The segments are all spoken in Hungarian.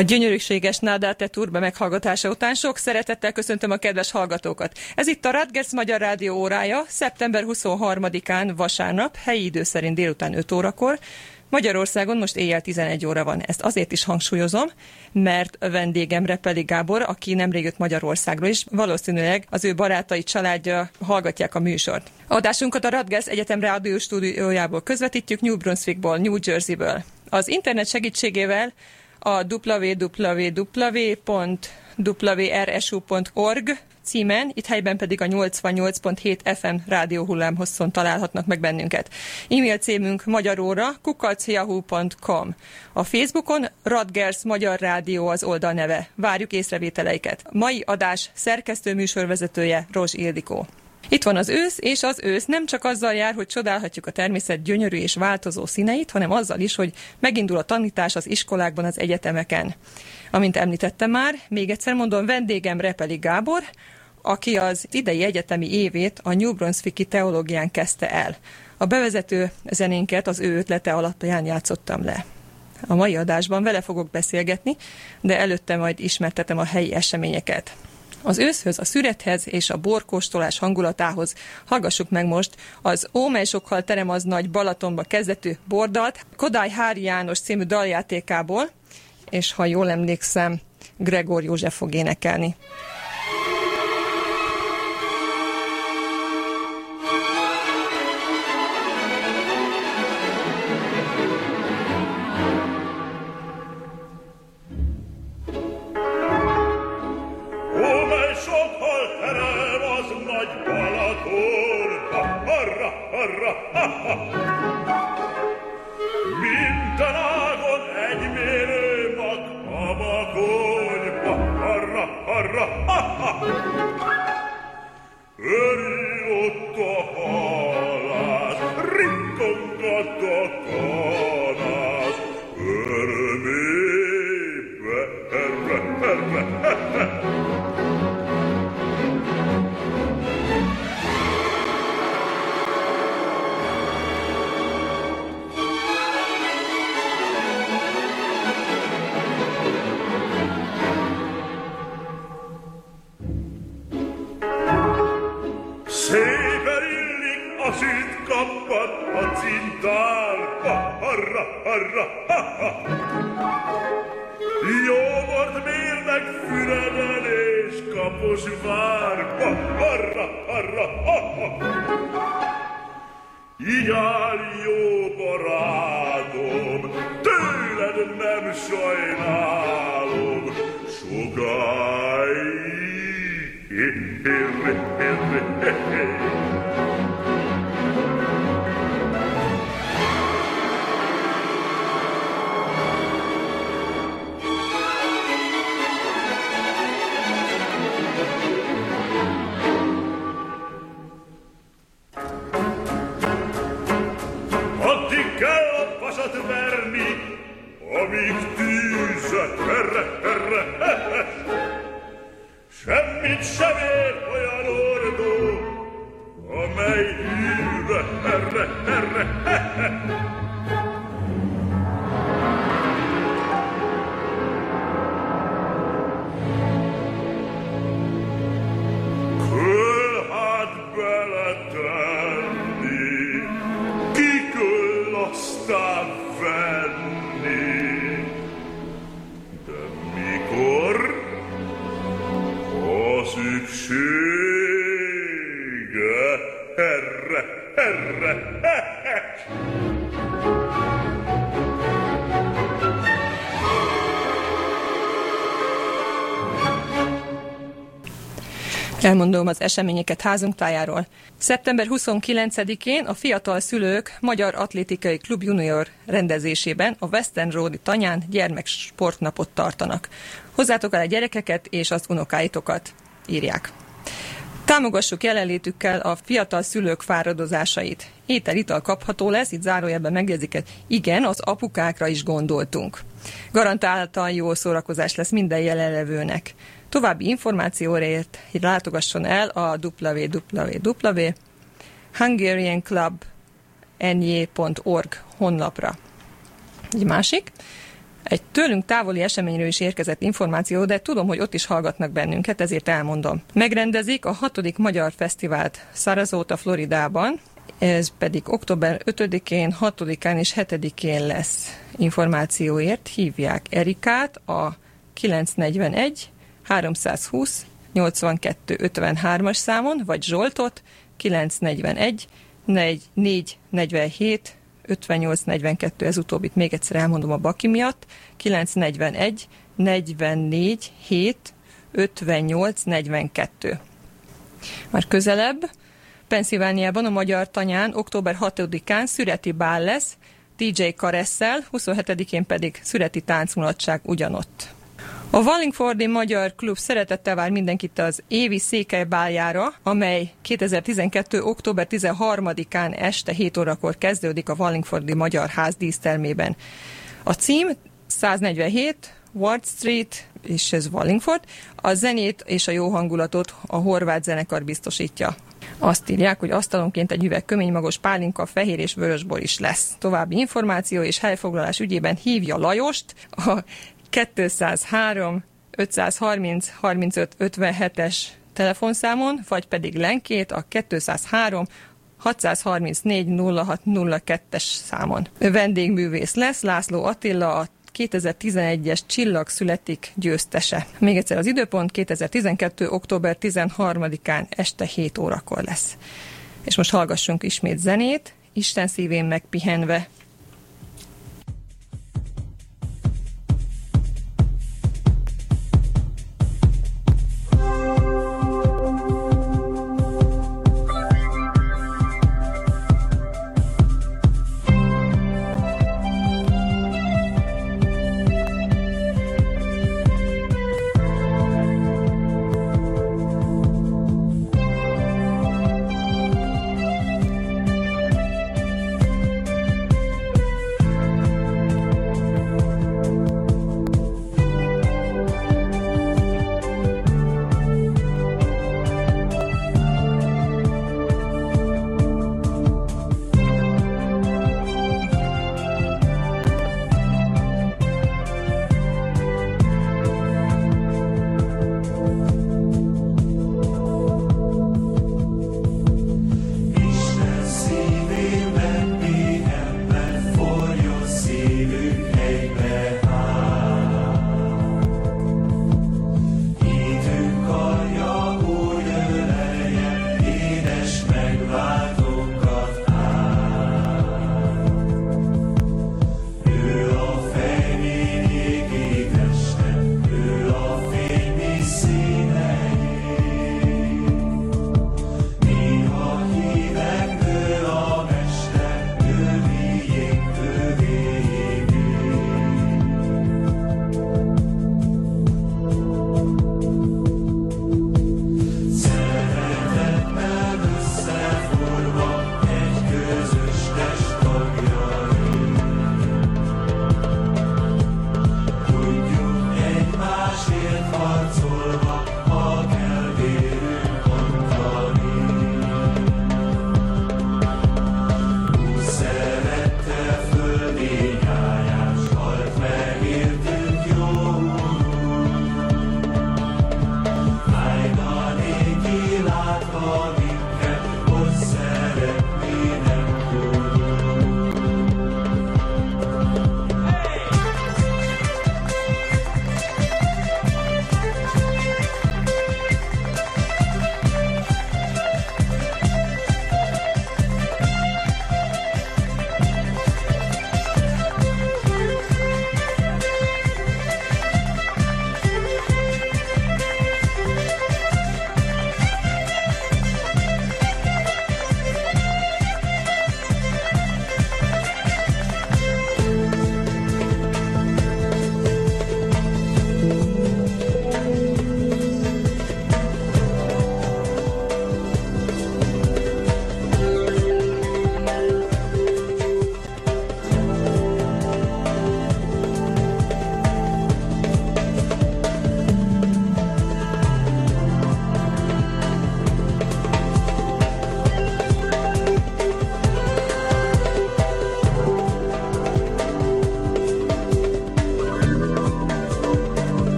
A gyönyörűséges Nádate Turbe meghallgatása után sok szeretettel köszöntöm a kedves hallgatókat. Ez itt a Radgers Magyar Rádió órája, szeptember 23-án vasárnap, helyi idő szerint délután 5 órakor. Magyarországon most éjjel 11 óra van. Ezt azért is hangsúlyozom, mert vendégem Repeli Gábor, aki nemrég jött Magyarországról is, valószínűleg az ő barátai, családja hallgatják a műsort. Adásunkat a Radgers Egyetem rádió stúdiójából közvetítjük New Brunswickból, New Jerseyből. Az internet segítségével a www.wrsu.org címen, itt helyben pedig a 88.7 FM rádió hullámhosszon találhatnak meg bennünket. E-mail címünk magyaróra kukacjahu.com. A Facebookon Radgers Magyar Rádió az oldal neve. Várjuk észrevételeiket. Mai adás szerkesztő műsorvezetője Rozs Ildikó. Itt van az ősz, és az ősz nem csak azzal jár, hogy csodálhatjuk a természet gyönyörű és változó színeit, hanem azzal is, hogy megindul a tanítás az iskolákban, az egyetemeken. Amint említettem már, még egyszer mondom, vendégem Repeli Gábor, aki az idei egyetemi évét a New Brunswicki teológián kezdte el. A bevezető zenénket az ő ötlete alapján játszottam le. A mai adásban vele fogok beszélgetni, de előtte majd ismertetem a helyi eseményeket. Az őszhöz, a szürethez és a borkóstolás hangulatához hallgassuk meg most az Ómely sokkal terem az nagy Balatonba kezdetű bordalt, Kodály Hári János című daljátékából, és ha jól emlékszem, Gregor József fog énekelni. Eri otto push barra, barra, ha ha! var Elmondom az eseményeket házunk tájáról. Szeptember 29-én a Fiatal Szülők Magyar Atlétikai Klub Junior rendezésében a Western Road tanyán gyermeksportnapot tartanak. Hozzátok el a gyerekeket és az unokáitokat, írják. Támogassuk jelenlétükkel a fiatal szülők fáradozásait. Étel, ital kapható lesz, itt zárójelben megjegyzik, igen, az apukákra is gondoltunk. Garantáltan jó szórakozás lesz minden jelenlevőnek. További információért látogasson el a www.hungarianclub.org honlapra. Egy másik, egy tőlünk távoli eseményről is érkezett információ, de tudom, hogy ott is hallgatnak bennünket, ezért elmondom. Megrendezik a hatodik magyar fesztivált Sarasota, Floridában, ez pedig október 5-én, 6-án és 7-én lesz információért. Hívják Erikát a 941 320 82 53-as számon, vagy Zsoltot 941 447 58-42, ez utóbbit még egyszer elmondom a Baki miatt, 941 44 7 58 42. Már közelebb, Pennsylvániában a Magyar Tanyán október 6-án szüreti bál lesz, DJ Karesszel, 27-én pedig szüreti táncmulatság ugyanott. A Wallingfordi Magyar Klub szeretettel vár mindenkit az évi székely báljára, amely 2012. október 13-án este 7 órakor kezdődik a Wallingfordi Magyar Ház dísztermében. A cím 147 Ward Street, és ez Wallingford. A zenét és a jó hangulatot a horvát zenekar biztosítja. Azt írják, hogy asztalonként egy üveg köménymagos pálinka, fehér és vörösbor is lesz. További információ és helyfoglalás ügyében hívja Lajost a 203 530 35 57-es telefonszámon, vagy pedig Lenkét a 203 634 0602-es számon. Vendégművész lesz László Attila, a 2011-es Csillag születik győztese. Még egyszer az időpont 2012. október 13-án este 7 órakor lesz. És most hallgassunk ismét zenét, Isten szívén megpihenve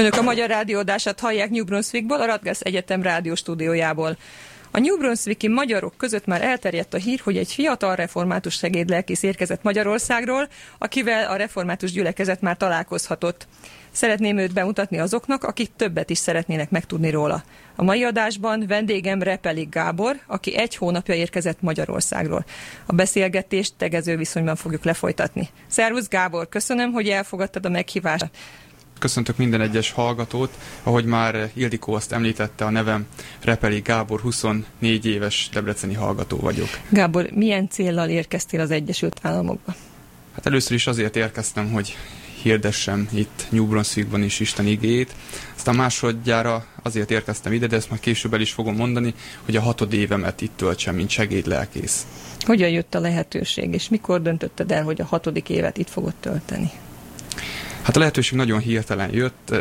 Önök a Magyar Rádiódását hallják New Brunswickból, a Radgász Egyetem rádióstúdiójából. A New Brunswicki magyarok között már elterjedt a hír, hogy egy fiatal református segédlelkész érkezett Magyarországról, akivel a református gyülekezet már találkozhatott. Szeretném őt bemutatni azoknak, akik többet is szeretnének megtudni róla. A mai adásban vendégem Repelik Gábor, aki egy hónapja érkezett Magyarországról. A beszélgetést tegező viszonyban fogjuk lefolytatni. Szervusz Gábor, köszönöm, hogy elfogadtad a meghívást. Köszöntök minden egyes hallgatót. Ahogy már Ildikó azt említette, a nevem Repeli Gábor, 24 éves debreceni hallgató vagyok. Gábor, milyen céllal érkeztél az Egyesült Államokba? Hát először is azért érkeztem, hogy hirdessem itt New Brunswickban is Isten igét. Aztán másodjára azért érkeztem ide, de ezt már később el is fogom mondani, hogy a hatod évemet itt töltsem, mint segédlelkész. Hogyan jött a lehetőség, és mikor döntötted el, hogy a hatodik évet itt fogod tölteni? Hát a lehetőség nagyon hirtelen jött.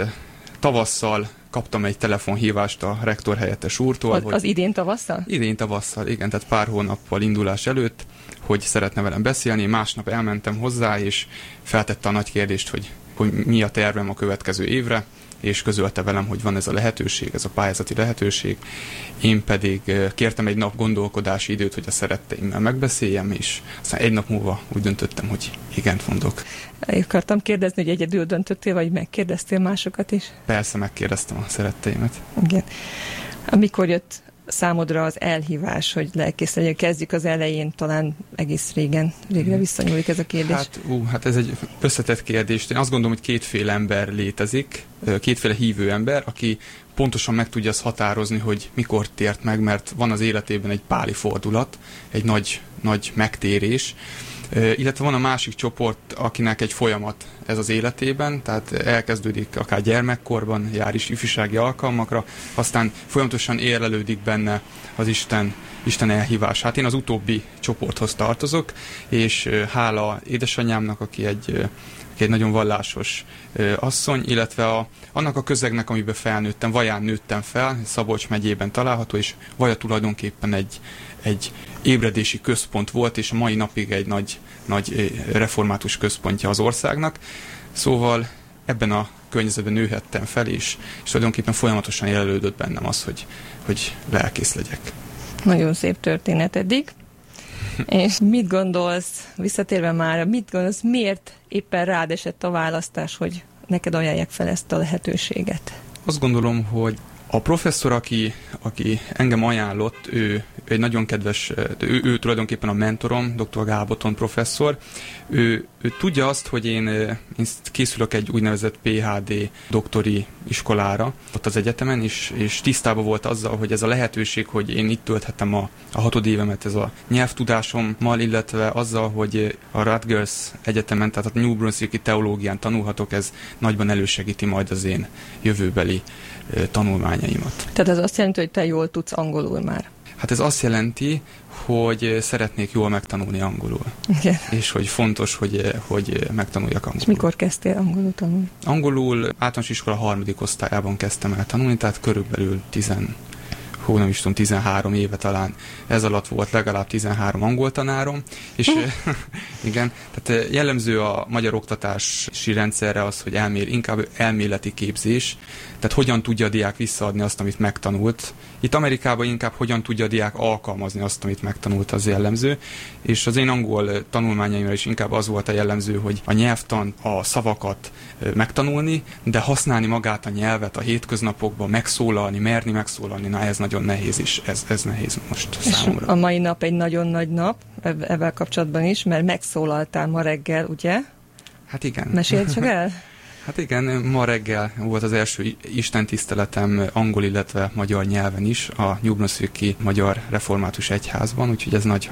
Tavasszal kaptam egy telefonhívást a rektor helyettes úrtól. Az, hogy az idén tavasszal? Idén tavasszal, igen, tehát pár hónappal indulás előtt, hogy szeretne velem beszélni. Másnap elmentem hozzá, és feltette a nagy kérdést, hogy, hogy mi a tervem a következő évre és közölte velem, hogy van ez a lehetőség, ez a pályázati lehetőség. Én pedig kértem egy nap gondolkodási időt, hogy a szeretteimmel megbeszéljem, és aztán egy nap múlva úgy döntöttem, hogy igent mondok. Akartam kérdezni, hogy egyedül döntöttél, vagy megkérdeztél másokat is? Persze, megkérdeztem a szeretteimet. Igen. Amikor jött számodra az elhívás, hogy lelkész legyen? Kezdjük az elején, talán egész régen, régre mhm. visszanyúlik ez a kérdés. Hát, ú, hát ez egy összetett kérdés. Én azt gondolom, hogy kétféle ember létezik, kétféle hívő ember, aki pontosan meg tudja azt határozni, hogy mikor tért meg, mert van az életében egy páli fordulat, egy nagy, nagy megtérés, illetve van a másik csoport, akinek egy folyamat ez az életében, tehát elkezdődik akár gyermekkorban, jár is ifjúsági alkalmakra, aztán folyamatosan érlelődik benne az Isten, Isten elhívás. Hát én az utóbbi csoporthoz tartozok, és hála édesanyámnak, aki egy egy nagyon vallásos asszony, illetve a, annak a közegnek, amiben felnőttem, Vaján nőttem fel, Szabolcs megyében található, és Vaja tulajdonképpen egy, egy ébredési központ volt, és a mai napig egy nagy, nagy református központja az országnak. Szóval ebben a környezetben nőhettem fel, és, és tulajdonképpen folyamatosan jelölődött bennem az, hogy, hogy lelkész legyek. Nagyon szép történet eddig. És mit gondolsz, visszatérve már, mit gondolsz, miért éppen rád esett a választás, hogy neked ajánlják fel ezt a lehetőséget? Azt gondolom, hogy a professzor, aki, aki engem ajánlott, ő, egy nagyon kedves, ő, ő tulajdonképpen a mentorom, dr. Gáboton professzor. Ő, ő tudja azt, hogy én, én készülök egy úgynevezett PHD doktori iskolára ott az egyetemen, és, és tisztában volt azzal, hogy ez a lehetőség, hogy én itt tölthetem a, a hatod évemet, ez a nyelvtudásommal, illetve azzal, hogy a Rutgers Egyetemen, tehát a New Brunswicki teológián tanulhatok, ez nagyban elősegíti majd az én jövőbeli tanulmányaimat. Tehát ez azt jelenti, hogy te jól tudsz angolul már? Hát ez azt jelenti, hogy szeretnék jól megtanulni angolul. Igen. És hogy fontos, hogy, hogy megtanuljak angolul. És mikor kezdtél angolul tanulni? Angolul általános iskola harmadik osztályában kezdtem el tanulni, tehát körülbelül 10, hú, nem is tudom, 13 éve talán ez alatt volt legalább 13 angol tanárom, és igen, tehát jellemző a magyar oktatási rendszerre az, hogy elmél, inkább elméleti képzés, tehát hogyan tudja a diák visszaadni azt, amit megtanult. Itt Amerikában inkább hogyan tudja a diák alkalmazni azt, amit megtanult, az jellemző. És az én angol tanulmányaimra is inkább az volt a jellemző, hogy a nyelvtan, a szavakat megtanulni, de használni magát a nyelvet a hétköznapokban, megszólalni, merni megszólalni, na ez nagyon nehéz is, ez, ez nehéz most és számomra. a mai nap egy nagyon nagy nap, ebben kapcsolatban is, mert megszólaltál ma reggel, ugye? Hát igen. Mesélj csak el? Hát igen, ma reggel volt az első istentiszteletem angol, illetve magyar nyelven is a New Brunswicki Magyar Református Egyházban, úgyhogy ez nagy,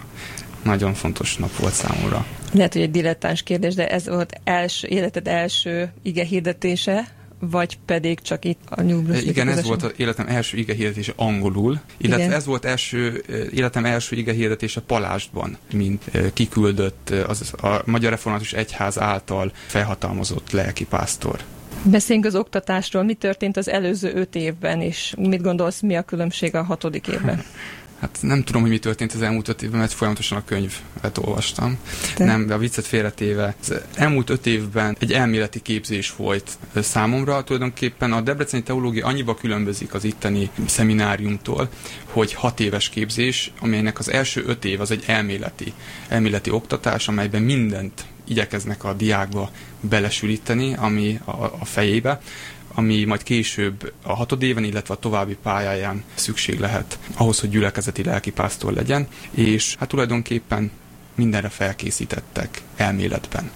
nagyon fontos nap volt számomra. Lehet, hogy egy dilettáns kérdés, de ez volt első, életed első ige hirdetése, vagy pedig csak itt a New Brunswick Igen, ez volt az életem első ige hirdetése angolul, illetve Igen. ez volt első, életem első ige hirdetése Palástban, mint kiküldött az, a Magyar Református Egyház által felhatalmazott lelkipásztor. Beszéljünk az oktatásról. Mi történt az előző öt évben, és mit gondolsz, mi a különbség a hatodik évben? Hát nem tudom, hogy mi történt az elmúlt öt évben, mert folyamatosan a könyvet olvastam. Te? Nem, de a viccet félretéve. Az elmúlt öt évben egy elméleti képzés volt számomra. Tulajdonképpen a Debreceni Teológia annyiba különbözik az itteni szemináriumtól, hogy hat éves képzés, amelynek az első öt év az egy elméleti, elméleti oktatás, amelyben mindent igyekeznek a diákba belesülíteni, ami a, a fejébe ami majd később a hatodéven, illetve a további pályáján szükség lehet ahhoz, hogy gyülekezeti lelkipásztor legyen, és hát tulajdonképpen mindenre felkészítettek elméletben.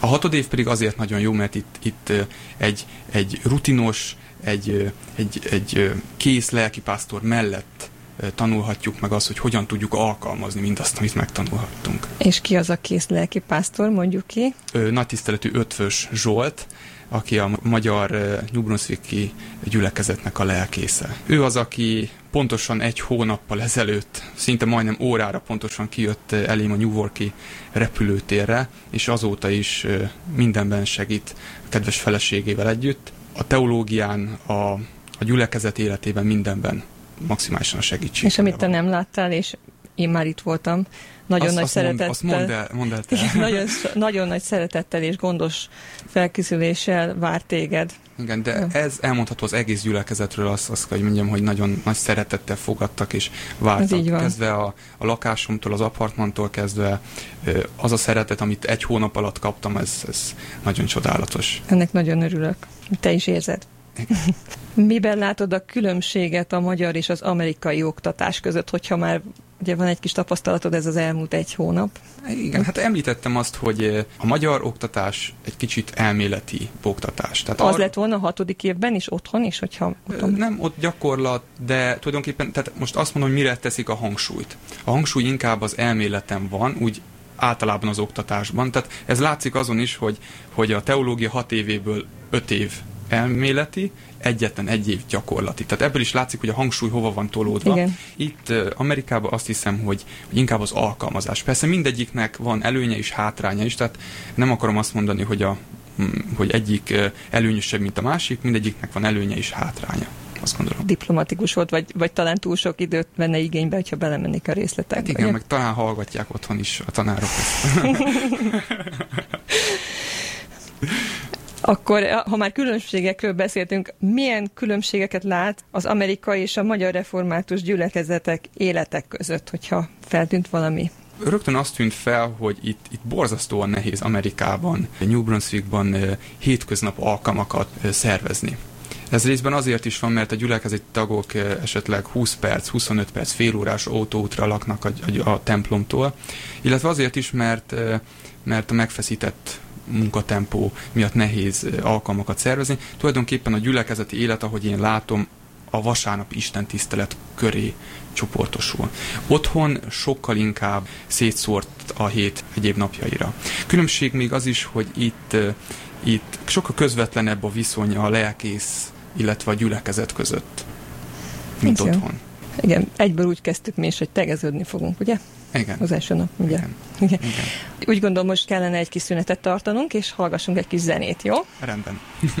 A hatodév pedig azért nagyon jó, mert itt, itt egy, egy rutinos, egy, egy, egy kész lelkipásztor mellett tanulhatjuk meg azt, hogy hogyan tudjuk alkalmazni mindazt, amit megtanulhattunk. És ki az a kész lelkipásztor, mondjuk ki? Nagy tiszteletű Ötvös Zsolt, aki a magyar New Brunswicki gyülekezetnek a lelkésze. Ő az, aki pontosan egy hónappal ezelőtt, szinte majdnem órára pontosan kijött elém a New Yorki repülőtérre, és azóta is mindenben segít a kedves feleségével együtt. A teológián, a, a gyülekezet életében mindenben maximálisan a segítség. És amit te nem láttál, és én már itt voltam, nagyon azt, nagy azt szeretettel. Mond, azt mondd el, mondd el te. Igen, nagyon, nagyon nagy szeretettel és gondos felkészüléssel vár téged. Igen, de ez elmondható az egész gyülekezetről, azt, azt hogy mondjam, hogy nagyon nagy szeretettel fogadtak és vártak. Ez így van. Kezdve a, a lakásomtól, az apartmantól kezdve az a szeretet, amit egy hónap alatt kaptam, ez, ez nagyon csodálatos. Ennek nagyon örülök. Te is érzed. Miben látod a különbséget a magyar és az amerikai oktatás között, hogyha már ugye van egy kis tapasztalatod ez az elmúlt egy hónap? Igen, hát említettem azt, hogy a magyar oktatás egy kicsit elméleti oktatás. Tehát az ar... lett volna a hatodik évben is otthon is, hogyha otthon... Nem, ott gyakorlat, de tulajdonképpen, tehát most azt mondom, hogy mire teszik a hangsúlyt. A hangsúly inkább az elméleten van, úgy általában az oktatásban. Tehát ez látszik azon is, hogy, hogy a teológia hat évéből öt év elméleti, egyetlen egy év gyakorlati. Tehát ebből is látszik, hogy a hangsúly hova van tolódva. Igen. Itt Amerikában azt hiszem, hogy, hogy inkább az alkalmazás. Persze mindegyiknek van előnye és hátránya is, tehát nem akarom azt mondani, hogy, a, hogy egyik előnyösebb, mint a másik, mindegyiknek van előnye és hátránya. Azt gondolom. Diplomatikus volt, vagy, vagy talán túl sok időt venne igénybe, ha belemennék a részletekbe. Hát igen, ugye? meg talán hallgatják otthon is a tanárok. Akkor, ha már különbségekről beszéltünk, milyen különbségeket lát az amerikai és a magyar református gyülekezetek életek között, hogyha feltűnt valami? Rögtön azt tűnt fel, hogy itt, itt borzasztóan nehéz Amerikában, New Brunswickban hétköznap alkalmakat szervezni. Ez részben azért is van, mert a gyülekezeti tagok esetleg 20 perc, 25 perc, félórás autóútra laknak a, a, a templomtól, illetve azért is, mert, mert a megfeszített munkatempó miatt nehéz alkalmakat szervezni. Tulajdonképpen a gyülekezeti élet, ahogy én látom, a vasárnap Isten tisztelet köré csoportosul. Otthon sokkal inkább szétszórt a hét egyéb napjaira. Különbség még az is, hogy itt, itt sokkal közvetlenebb a viszony a lelkész, illetve a gyülekezet között, mint Igen. otthon. Igen, egyből úgy kezdtük mi is, hogy tegeződni fogunk, ugye? Igen. Az első nap, ugye? Igen. Igen. Igen. Úgy gondolom, most kellene egy kis szünetet tartanunk, és hallgassunk egy kis zenét, jó? Rendben.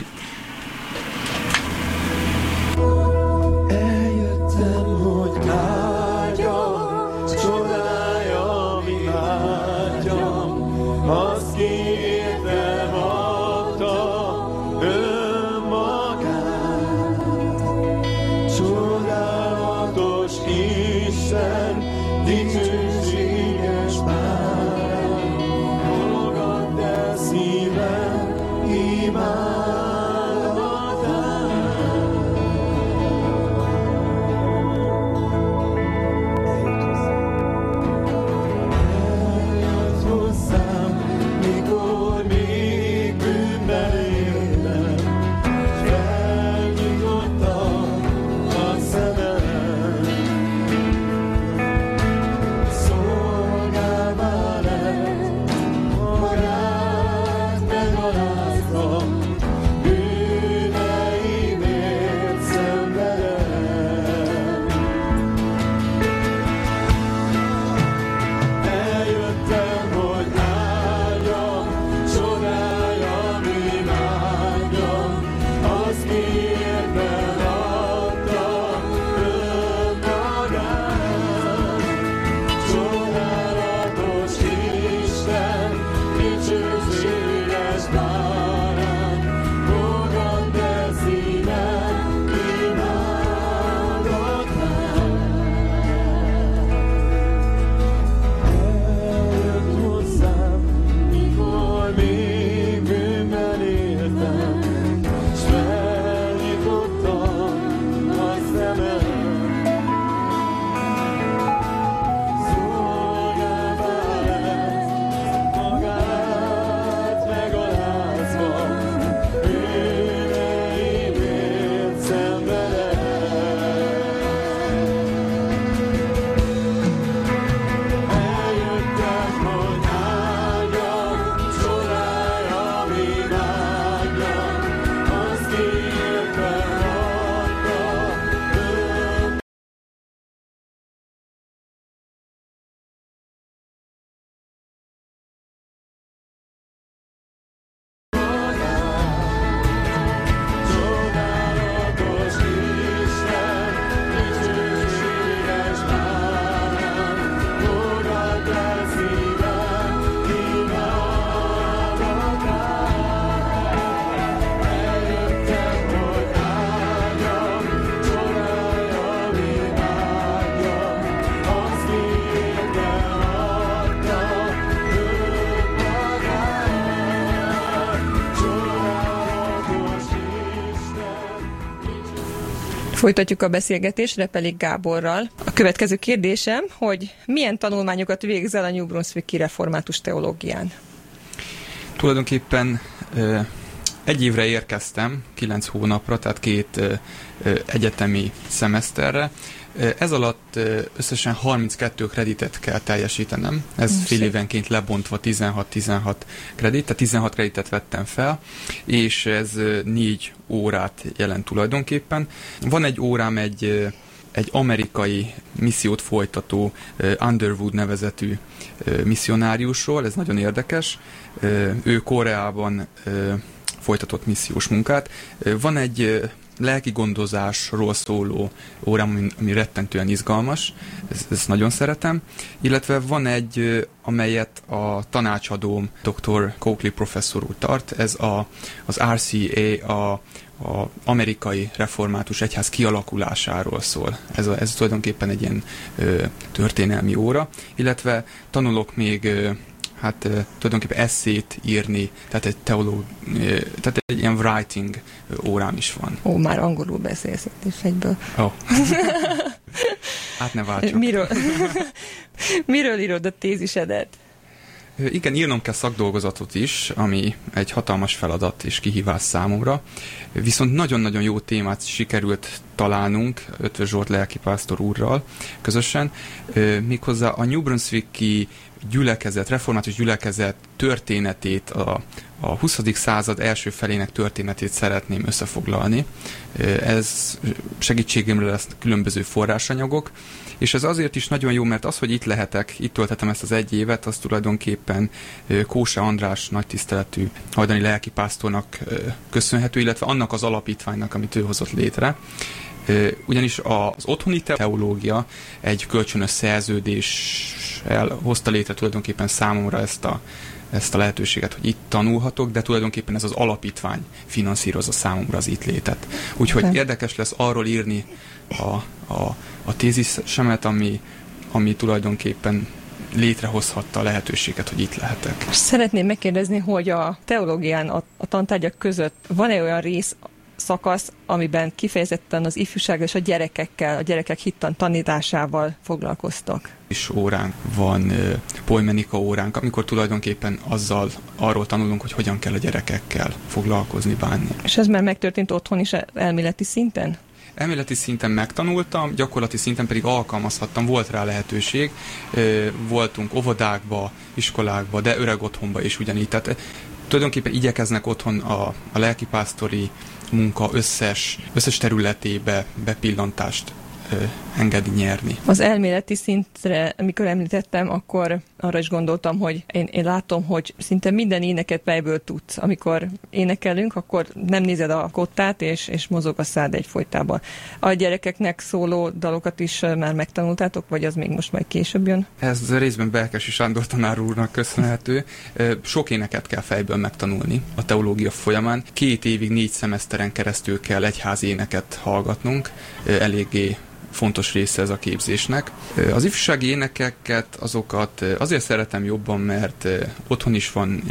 Eljöttem, hogy áldjam, csodája, mi vágyam, azt kértem, adta önmagát. Csodálatos Isten, dicsőséges Folytatjuk a beszélgetést Repelik Gáborral. A következő kérdésem, hogy milyen tanulmányokat végzel a New Brunswicki református teológián? Tulajdonképpen egy évre érkeztem, kilenc hónapra, tehát két egyetemi szemeszterre. Ez alatt összesen 32 kreditet kell teljesítenem, ez Mm, fél évenként lebontva 16-16 kredit, tehát 16 kreditet vettem fel, és ez négy órát jelent tulajdonképpen. Van egy órám egy egy amerikai missziót folytató Underwood nevezetű misszionáriusról, ez nagyon érdekes. Ő Koreában folytatott missziós munkát. Van egy lelki gondozásról szóló órám, ami, ami rettentően izgalmas, ezt, ezt nagyon szeretem, illetve van egy, amelyet a tanácsadóm dr. Coakley professzor úr tart, ez a, az RCA, a, a amerikai református egyház kialakulásáról szól. Ez, a, ez tulajdonképpen egy ilyen ö, történelmi óra, illetve tanulok még ö, hát ö, tulajdonképpen eszét írni, tehát egy teológ, ö, tehát egy ilyen writing órám is van. Ó, már angolul beszélsz itt is egyből. Oh. hát ne váltsak. Miről, miről írod a tézisedet? Igen, írnom kell szakdolgozatot is, ami egy hatalmas feladat és kihívás számomra. Viszont nagyon-nagyon jó témát sikerült találnunk Ötvös Zsolt lelkipásztor úrral közösen, méghozzá a New Brunswicki gyülekezet, református gyülekezet történetét, a, a 20. század első felének történetét szeretném összefoglalni. Ez segítségemre lesz különböző forrásanyagok, és ez azért is nagyon jó, mert az, hogy itt lehetek, itt tölthetem ezt az egy évet, az tulajdonképpen Kósa András nagy tiszteletű hajdani lelkipásztornak köszönhető, illetve annak az alapítványnak, amit ő hozott létre. Ugyanis az otthoni teológia egy kölcsönös szerződéssel hozta létre tulajdonképpen számomra ezt a, ezt a lehetőséget, hogy itt tanulhatok, de tulajdonképpen ez az alapítvány finanszírozza számomra az itt létet. Úgyhogy érdekes lesz arról írni a, a, a tézisemet, ami, ami tulajdonképpen létrehozhatta a lehetőséget, hogy itt lehetek. Szeretném megkérdezni, hogy a teológián, a, a tantárgyak között van-e olyan rész, szakasz, amiben kifejezetten az ifjúság és a gyerekekkel, a gyerekek hittan tanításával foglalkoztok? is óránk van, ö, polymenika óránk, amikor tulajdonképpen azzal arról tanulunk, hogy hogyan kell a gyerekekkel foglalkozni, bánni. És ez már megtörtént otthon is elméleti szinten? Elméleti szinten megtanultam, gyakorlati szinten pedig alkalmazhattam, volt rá lehetőség. Voltunk óvodákba, iskolákba, de öreg otthonba is ugyanígy. Tehát tulajdonképpen igyekeznek otthon a, a lelkipásztori munka összes, összes területébe bepillantást ö, nyerni. Az elméleti szintre, amikor említettem, akkor arra is gondoltam, hogy én, én látom, hogy szinte minden éneket fejből tudsz. Amikor énekelünk, akkor nem nézed a kottát, és, és mozog a szád egyfolytában. A gyerekeknek szóló dalokat is ö, már megtanultátok, vagy az még most majd később jön? Ez részben Belkesi Sándor tanár úrnak köszönhető. Ö, Sok éneket kell fejből megtanulni a teológia folyamán. Két évig, négy szemeszteren keresztül kell egyházi éneket hallgatnunk. Ö, Eléggé fontos része ez a képzésnek. Az ifjúsági énekeket, azokat azért szeretem jobban, mert otthon is van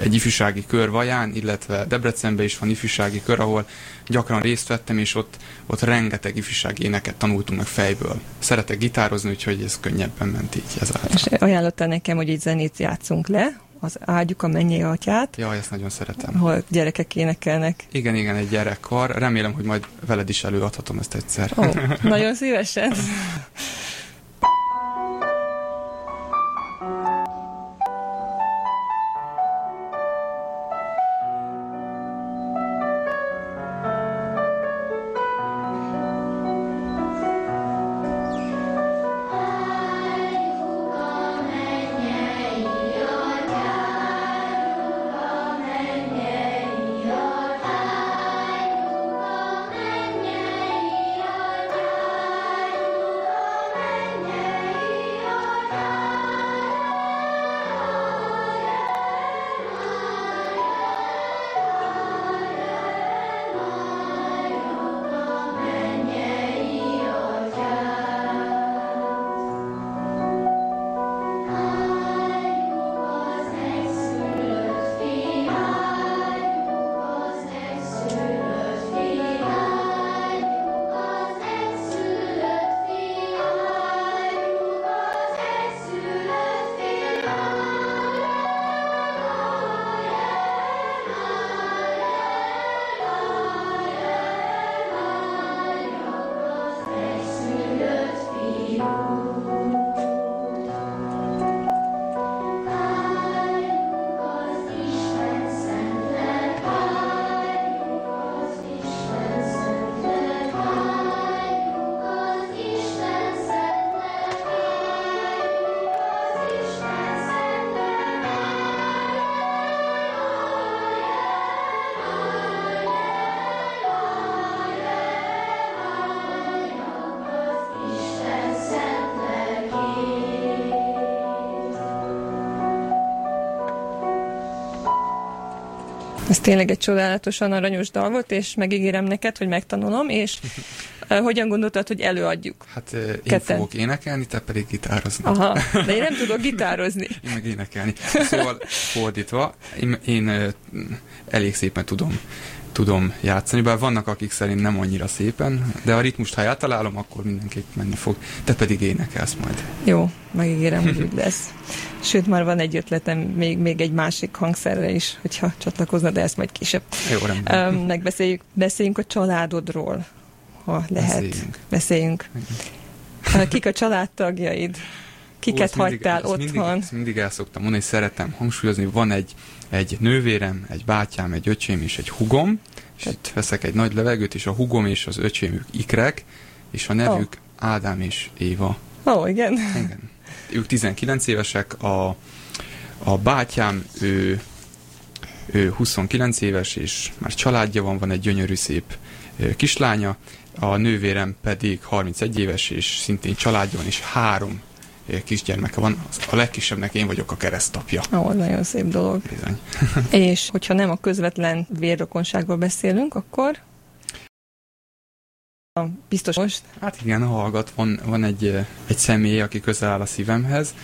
egy ifjúsági kör Vaján, illetve Debrecenben is van ifjúsági kör, ahol gyakran részt vettem, és ott, ott rengeteg ifjúsági éneket tanultunk meg fejből. Szeretek gitározni, úgyhogy ez könnyebben ment így ezáltal. És ajánlotta nekem, hogy így zenét játszunk le, az áldjuk a mennyi atyát, Ja, ezt nagyon szeretem. ahol gyerekek énekelnek. Igen, igen, egy gyerekkar. Remélem, hogy majd veled is előadhatom ezt egyszer. Ó, nagyon szívesen. Ez tényleg egy csodálatosan aranyos dal volt, és megígérem neked, hogy megtanulom, és uh, hogyan gondoltad, hogy előadjuk? Hát eh, én Ketten. fogok énekelni, te pedig gitározni. Aha, de én nem tudok gitározni. Én meg énekelni. Szóval fordítva, én, én eh, elég szépen tudom tudom játszani, bár vannak, akik szerint nem annyira szépen, de a ritmust, ha eltalálom, akkor mindenképp menni fog. Te pedig énekelsz majd. Jó, megígérem, hogy úgy lesz. Sőt, már van egy ötletem még, még egy másik hangszerre is, hogyha csatlakozna, de ezt majd később. Jó, rendben. Um, megbeszéljük, beszéljünk a családodról, ha lehet. Beszéljünk. Beszéljünk. Uh, Kik a családtagjaid? Kiket Ó, mindig- hagytál mindig, otthon? ezt mindig el szoktam mondani, és szeretem hangsúlyozni, van egy, egy nővérem, egy bátyám, egy öcsém és egy hugom, és itt veszek egy nagy levegőt, és a hugom és az öcsémük ikrek, és a nevük Ádám és Éva. Ó, oh, igen. Igen. Ők 19 évesek, a, a bátyám, ő, ő 29 éves, és már családja van, van egy gyönyörű szép kislánya, a nővérem pedig 31 éves, és szintén családja van, és három kisgyermeke van. A legkisebbnek én vagyok a keresztapja. Ó, nagyon szép dolog. Bizony. És hogyha nem a közvetlen vérrokonságról beszélünk, akkor biztos most Hát igen, hallgat, van, van egy, egy személy, aki közel áll a szívemhez.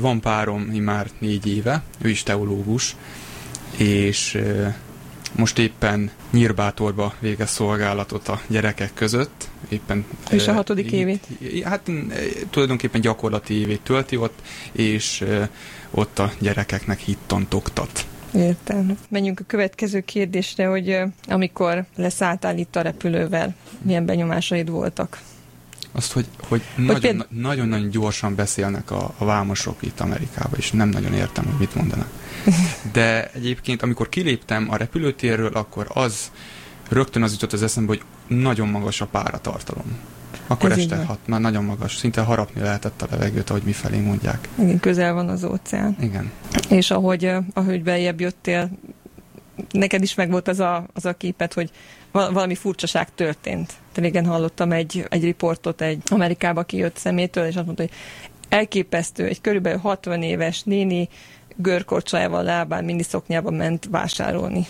Van párom már négy éve, ő is teológus, és most éppen Nyírbátorba végez szolgálatot a gyerekek között. Éppen, És a hatodik így- évét? Hát tulajdonképpen gyakorlati évét tölti ott, és ö, ott a gyerekeknek hittant oktat. Értem. Menjünk a következő kérdésre, hogy amikor leszálltál itt a repülővel, milyen benyomásaid voltak? Azt, hogy, hogy nagyon, péld- nagyon-nagyon gyorsan beszélnek a, a vámosok itt Amerikában, és nem nagyon értem, hogy mit mondanak. De egyébként, amikor kiléptem a repülőtérről, akkor az rögtön az jutott az eszembe, hogy nagyon magas a páratartalom. Akkor Ez este hat, már nagyon magas, szinte harapni lehetett a levegőt, ahogy mifelé mondják. Igen, közel van az óceán. Igen. És ahogy, ahogy beljebb jöttél, neked is megvolt az a, az a képet, hogy val- valami furcsaság történt. Régen hallottam egy, egy riportot egy Amerikába kijött szemétől, és azt mondta, hogy elképesztő, egy körülbelül 60 éves néni görkorcsájával lábán, mini szoknyában ment vásárolni.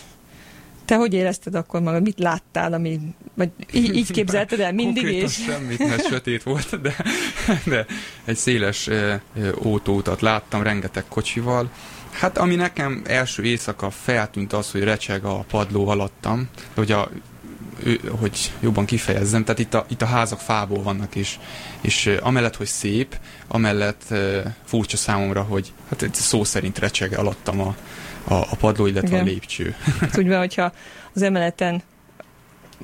Te hogy érezted akkor magad? Mit láttál, ami, vagy így, így képzelted el mindig Konkrétan és... semmit, mert sötét volt, de, de egy széles autóutat láttam, rengeteg kocsival, Hát ami nekem első éjszaka feltűnt az, hogy recseg a padló alattam, hogy a hogy jobban kifejezzem, tehát itt a, itt a házak fából vannak, és, és amellett, hogy szép, amellett furcsa számomra, hogy hát szó szerint recseg alattam a, a, a padló, illetve Igen. a lépcső. Hát úgy van, hogyha az emeleten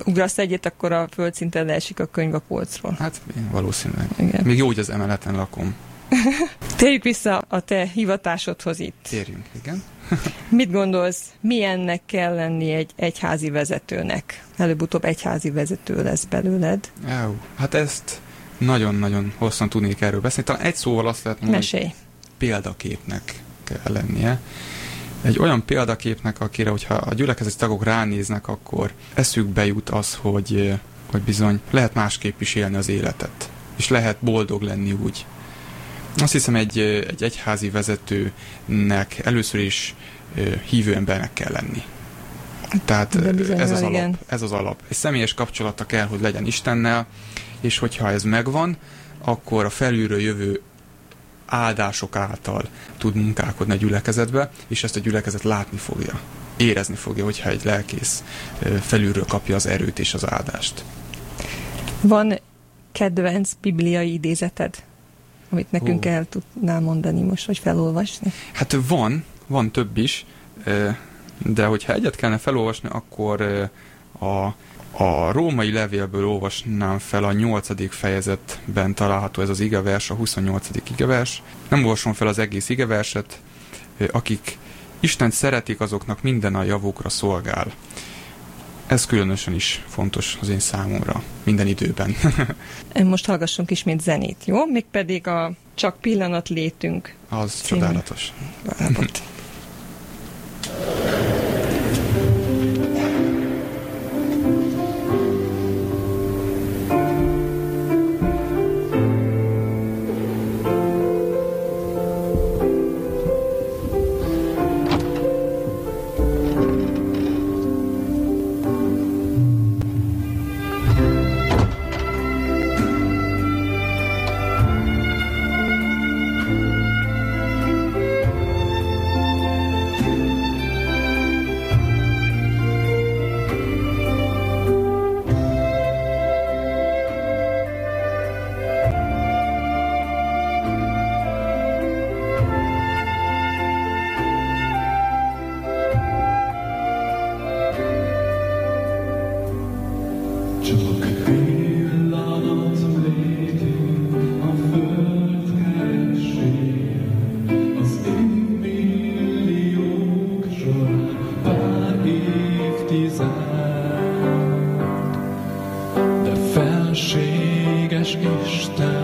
ugrasz egyet, akkor a földszinten leesik a könyv a polcról. Hát én valószínűleg. Igen. Még jó, hogy az emeleten lakom. Térjük vissza a te hivatásodhoz itt. Térjünk, igen. Mit gondolsz, milyennek kell lenni egy egyházi vezetőnek? Előbb-utóbb egyházi vezető lesz belőled. Jó, hát ezt nagyon-nagyon hosszan tudnék erről beszélni. Talán egy szóval azt lehet mondani, hogy Mesélj. példaképnek kell lennie. Egy olyan példaképnek, akire, hogyha a gyülekezeti tagok ránéznek, akkor eszükbe jut az, hogy, hogy bizony lehet másképp is élni az életet. És lehet boldog lenni úgy. Azt hiszem, egy, egy egyházi vezetőnek először is hívő embernek kell lenni. Tehát ez az igen. alap. Ez az alap. Egy személyes kapcsolata kell, hogy legyen Istennel, és hogyha ez megvan, akkor a felülről jövő áldások által tud munkálkodni a gyülekezetbe, és ezt a gyülekezet látni fogja. Érezni fogja, hogyha egy lelkész felülről kapja az erőt és az áldást. Van kedvenc bibliai idézeted, amit nekünk Ó. el tudnál mondani most, vagy felolvasni? Hát van, van több is, de hogyha egyet kellene felolvasni, akkor a, a római levélből olvasnám fel a 8. fejezetben található ez az igevers, a 28. igevers. Nem olvasom fel az egész igeverset, akik Isten szeretik, azoknak minden a javukra szolgál. Ez különösen is fontos az én számomra, minden időben. Most hallgassunk ismét zenét, jó? Mégpedig a Csak pillanat létünk az Című. csodálatos. darabot. felséges Isten, te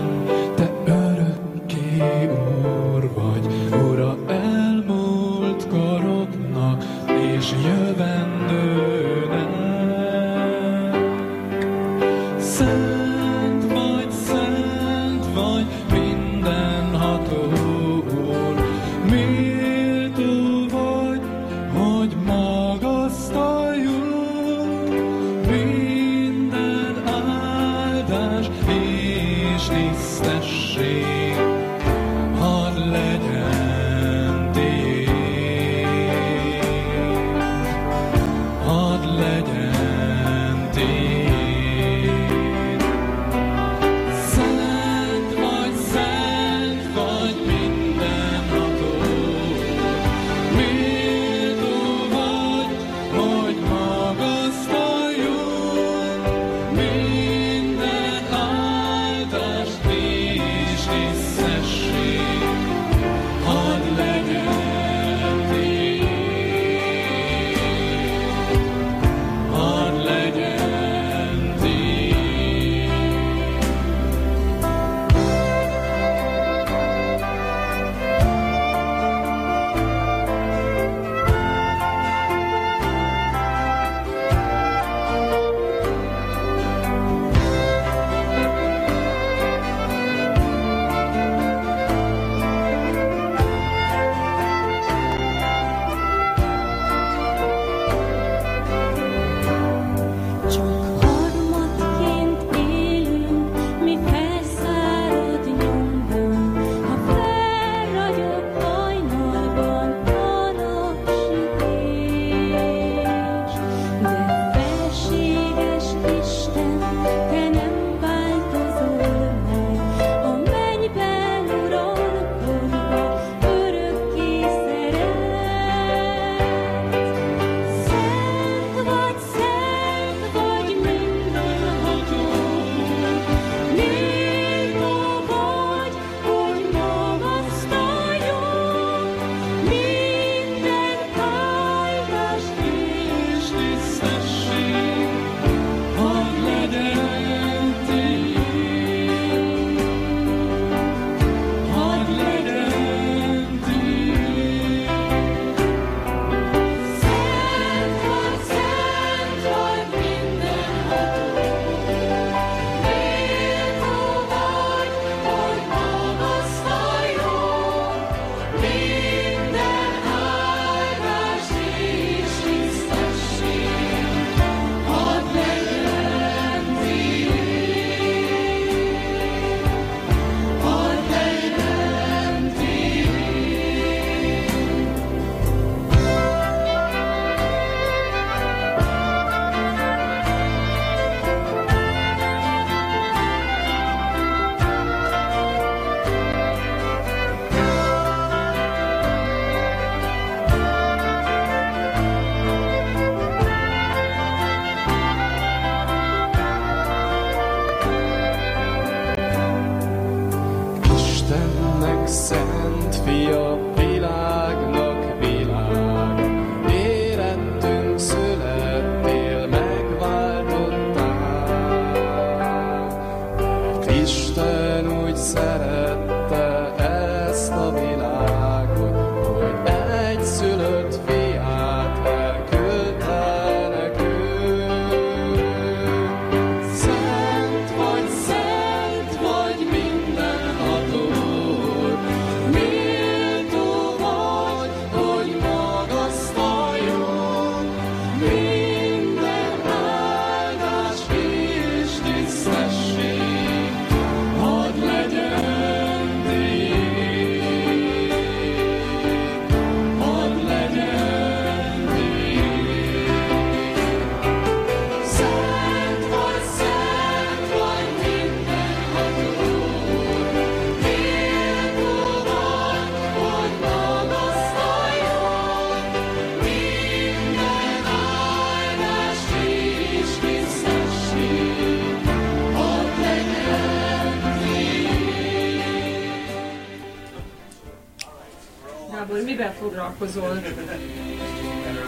foglalkozol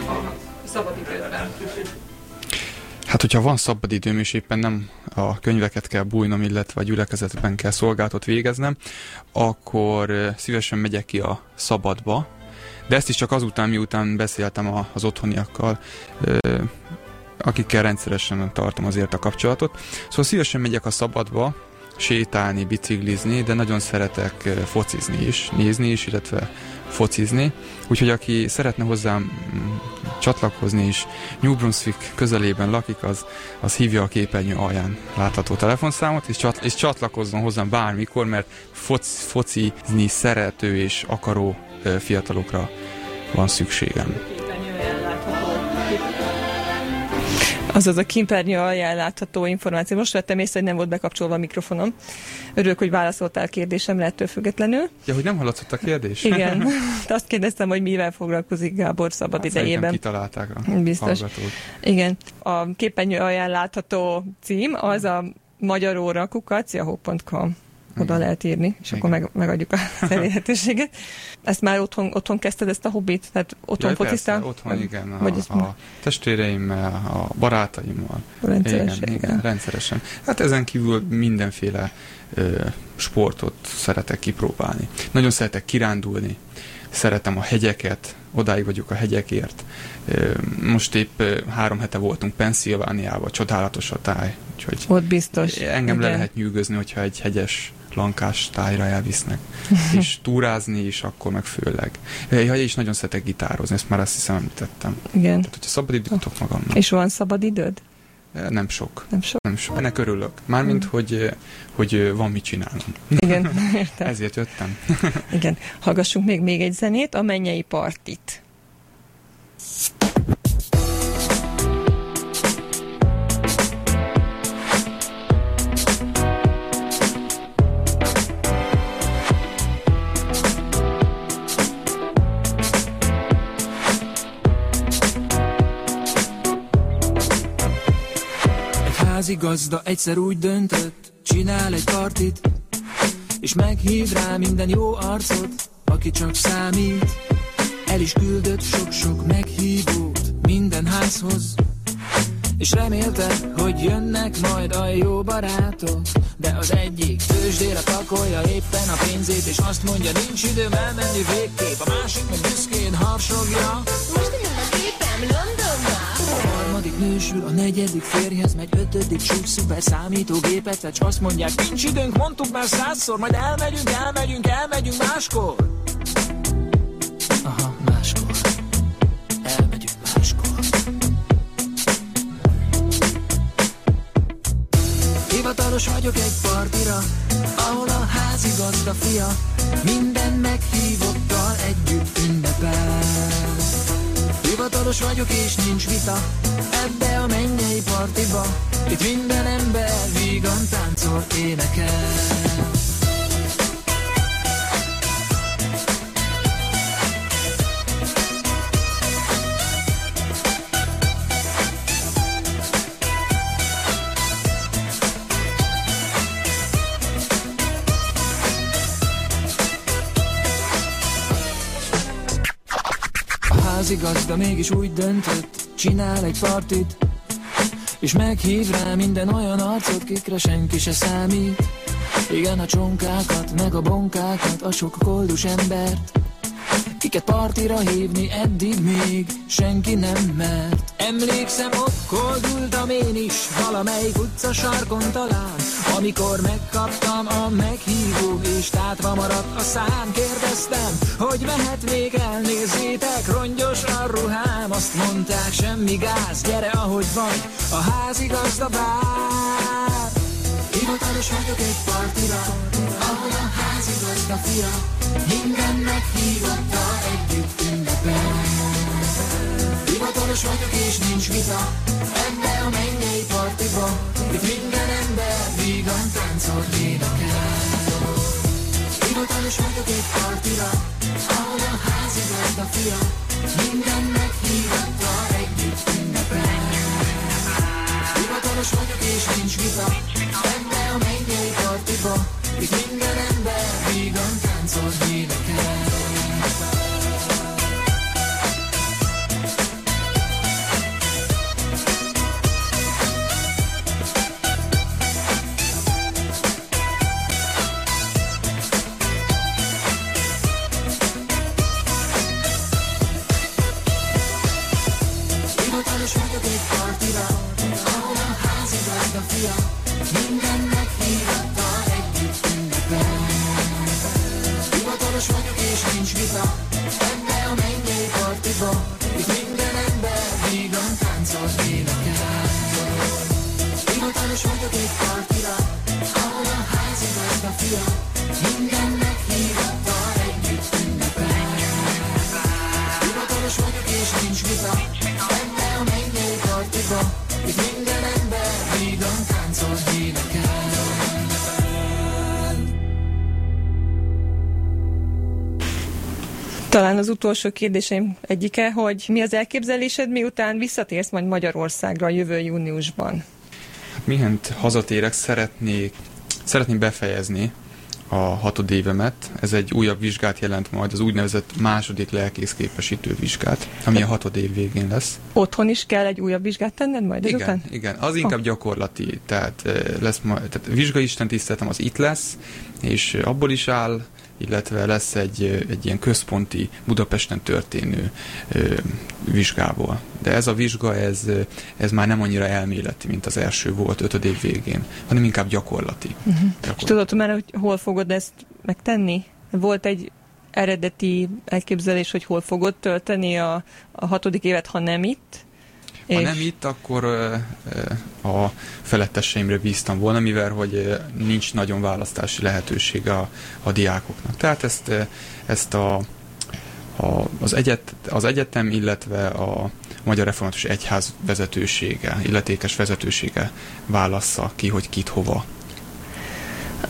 a szabadidődben? Hát, hogyha van szabadidőm, és éppen nem a könyveket kell bújnom, illetve a gyülekezetben kell szolgálatot végeznem, akkor szívesen megyek ki a szabadba, de ezt is csak azután, miután beszéltem az otthoniakkal, akikkel rendszeresen tartom azért a kapcsolatot. Szóval szívesen megyek a szabadba, sétálni, biciklizni, de nagyon szeretek ö, focizni is, nézni is, illetve focizni. Úgyhogy aki szeretne hozzám mm, csatlakozni is, New Brunswick közelében lakik, az, az hívja a képernyő alján látható telefonszámot, és, csat, és csatlakozzon hozzám bármikor, mert foc, focizni szerető és akaró ö, fiatalokra van szükségem. Azaz a kimpernyő alján látható információ. Most vettem észre, hogy nem volt bekapcsolva a mikrofonom. Örülök, hogy válaszoltál kérdésemre ettől függetlenül. Ja, hogy nem hallatszott a kérdés? Igen. Azt kérdeztem, hogy mivel foglalkozik Gábor szabad Hát idejében. kitalálták a Biztos. hallgatók. Igen. A képernyő alján látható cím az a magyaróra kukac.yahoo.com. Oda lehet írni, és akkor Igen. meg, megadjuk a elérhetőséget. Ezt már otthon, otthon kezdted ezt a hobbit? Tehát otthon Jaj, fociztál? persze, otthon, igen, a, Vagy a testvéreimmel, a barátaimmal. rendszeresen? Igen, igen, rendszeresen. Hát ezen kívül mindenféle ö, sportot szeretek kipróbálni. Nagyon szeretek kirándulni, szeretem a hegyeket, odáig vagyok a hegyekért. Most épp három hete voltunk Pennsylvániában, csodálatos a táj, úgyhogy Ott biztos. engem le Igen. lehet nyűgözni, hogyha egy hegyes lankás tájra elvisznek. és túrázni is akkor meg főleg. Ja, és nagyon szeretek gitározni, ezt már azt hiszem említettem. Igen. Tehát, hogyha szabad időt tudok magamnak. És van szabad időd? Nem sok. Nem sok? Nem sok. Ennek örülök. Mármint, hogy, hogy van mit csinálnom. Igen, értem. Ezért jöttem. Igen. Hallgassunk még, még egy zenét, a mennyei partit. Házigazda egyszer úgy döntött, csinál egy partit, és meghív rá minden jó arcot, aki csak számít. El is küldött sok-sok meghívót minden házhoz, és remélte, hogy jönnek majd a jó barátok. De az egyik tőzsdére pakolja éppen a pénzét, és azt mondja, nincs időm elmenni végképp. A másik meg büszkén harsogja, nősül, a negyedik férjhez megy, ötödik csúcs szuper számítógépet, és azt mondják, nincs időnk, mondtuk már százszor, majd elmegyünk, elmegyünk, elmegyünk máskor. Aha, máskor. Elmegyünk máskor. Hivatalos vagyok egy partira, ahol a házigazda fia minden meghívottal együtt ünnepel. Hivatalos vagyok és nincs vita Ebbe a mennyei partiba. Itt minden ember vígan táncol, énekel A házigazda mégis úgy döntött, csinál egy partit, és meghív rá minden olyan arcot, kikre senki se számít. Igen, a csonkákat, meg a bonkákat, a sok koldus embert. Kiket partira hívni eddig még senki nem mert. Emlékszem, ott koldultam én is valamelyik utca sarkon talán. Amikor megkaptam a meghívó és tátva maradt a szám Kérdeztem, hogy mehet még elnézzétek, rongyos a ruhám Azt mondták, semmi gáz, gyere ahogy vagy, a házigazda bár Hivatalos vagyok egy partira, ahol a házigazda fia minden meghívotta együtt ünnepel. Hivatalos vagyok és nincs vita, ebbe a mennyei partiba, itt minden ember vígan táncol, énekel. Hivatalos vagyok egy partira, ahol a házigazda fia? Minden meghívotta együtt ünnepel. Hivatalos vagyok és nincs vita. Ebbe a mennyei partiba Itt minden ember vígan táncol, énekel Talán az utolsó kérdéseim egyike, hogy mi az elképzelésed, miután visszatérsz majd Magyarországra jövő júniusban? Mihent hazatérek, szeretnék, szeretném befejezni a hatodévemet. Ez egy újabb vizsgát jelent majd, az úgynevezett második lelkészképesítő vizsgát, ami a hatodév végén lesz. Otthon is kell egy újabb vizsgát tenned majd Igen, ezután? igen, az inkább gyakorlati, tehát eh, lesz majd, tehát vizsgaisten tiszteltem az itt lesz, és abból is áll, illetve lesz egy, egy ilyen központi Budapesten történő ö, vizsgából. De ez a vizsga, ez, ez már nem annyira elméleti, mint az első volt ötöd év végén, hanem inkább gyakorlati. Uh-huh. És tudod már, hogy hol fogod ezt megtenni? Volt egy eredeti elképzelés, hogy hol fogod tölteni a, a hatodik évet, ha nem itt? Ha nem itt, akkor a feletteseimre bíztam volna, mivel hogy nincs nagyon választási lehetőség a, a diákoknak. Tehát ezt, ezt a, a, az, egyet, az egyetem, illetve a Magyar Református Egyház vezetősége, illetékes vezetősége válassza ki, hogy kit hova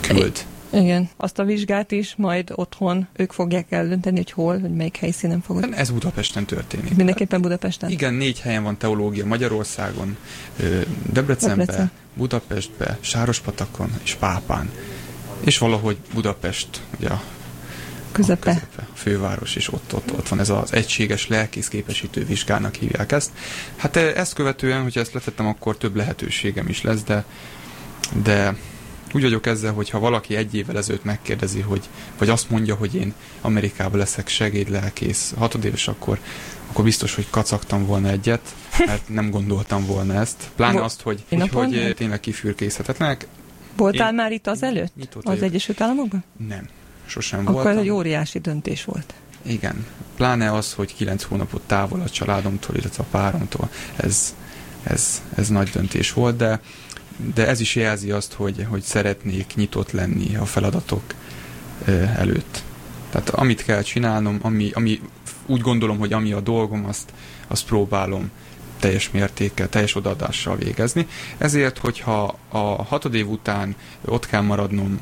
küld. Igen, azt a vizsgát is majd otthon ők fogják eldönteni, hogy hol, hogy melyik helyszínen fogod. Ez Budapesten történik. Mindenképpen Budapesten? Igen, négy helyen van teológia Magyarországon, Debrecenbe, Debrecen. Budapestbe, Sárospatakon és Pápán. És valahogy Budapest, ugye a Közepe. a, közepe, a főváros, és ott, ott, ott van ez az egységes lelkészképesítő vizsgának hívják ezt. Hát ezt követően, hogyha ezt letettem, akkor több lehetőségem is lesz, de, de úgy vagyok ezzel, hogy ha valaki egy évvel ezelőtt megkérdezi, hogy, vagy azt mondja, hogy én Amerikában leszek segédlelkész hatodéves, akkor, akkor biztos, hogy kacagtam volna egyet, mert nem gondoltam volna ezt. Pláne azt, hogy, hogy, hogy tényleg kifürkészhetetlenek. Voltál Én- már itt az előtt? Az vagyok. Egyesült Államokban? Nem, sosem Akkor voltam. ez egy óriási döntés volt. Igen. Pláne az, hogy kilenc hónapot távol a családomtól, illetve a páromtól, ez, ez, ez nagy döntés volt, de, de ez is jelzi azt, hogy, hogy szeretnék nyitott lenni a feladatok előtt. Tehát amit kell csinálnom, ami, ami úgy gondolom, hogy ami a dolgom, azt, azt próbálom teljes mértékkel, teljes odaadással végezni. Ezért, hogyha a hatod év után ott kell maradnom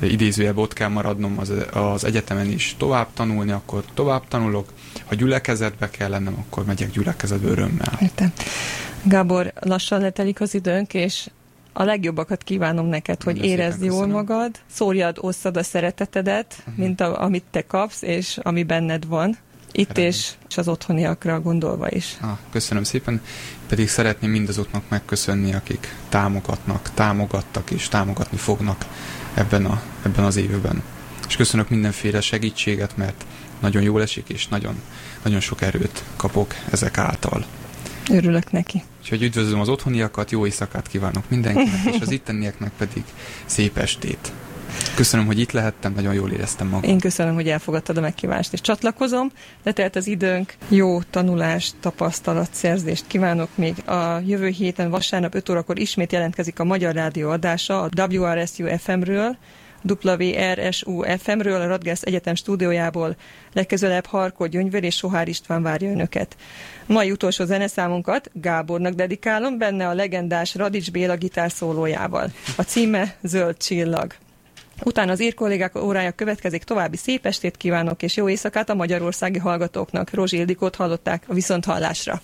idézőjelben ott kell maradnom az, az egyetemen is tovább tanulni, akkor tovább tanulok. Ha gyülekezetbe kell lennem, akkor megyek gyülekezetbe örömmel. Értem. Gábor, lassan letelik az időnk, és a legjobbakat kívánom neked, hogy Nagyon érezd jól köszönöm. magad, szórjad, osszad a szeretetedet, mint a, amit te kapsz, és ami benned van. Itt Remény. és, és az otthoniakra gondolva is. Ah, köszönöm szépen, pedig szeretném mindazoknak megköszönni, akik támogatnak, támogattak és támogatni fognak ebben, a, ebben az évben. És köszönök mindenféle segítséget, mert nagyon jól esik, és nagyon, nagyon sok erőt kapok ezek által. Örülök neki. Úgyhogy üdvözlöm az otthoniakat, jó éjszakát kívánok mindenkinek, és az ittenieknek pedig szép estét. Köszönöm, hogy itt lehettem, nagyon jól éreztem magam. Én köszönöm, hogy elfogadtad a megkívást, és csatlakozom. Letelt az időnk, jó tanulást, tapasztalatszerzést kívánok még. A jövő héten vasárnap 5 órakor ismét jelentkezik a Magyar Rádió adása a WRSU FM-ről, WRSU FM-ről, a Radgers Egyetem stúdiójából. Legközelebb Harkó Gyöngyvér és Sohár István várja önöket. Mai utolsó zeneszámunkat Gábornak dedikálom, benne a legendás Radics Béla gitárszólójával. A címe Zöld csillag. Utána az írkollégák órája következik, további szép estét kívánok, és jó éjszakát a magyarországi hallgatóknak. Rozsi Ildikót hallották a viszonthallásra.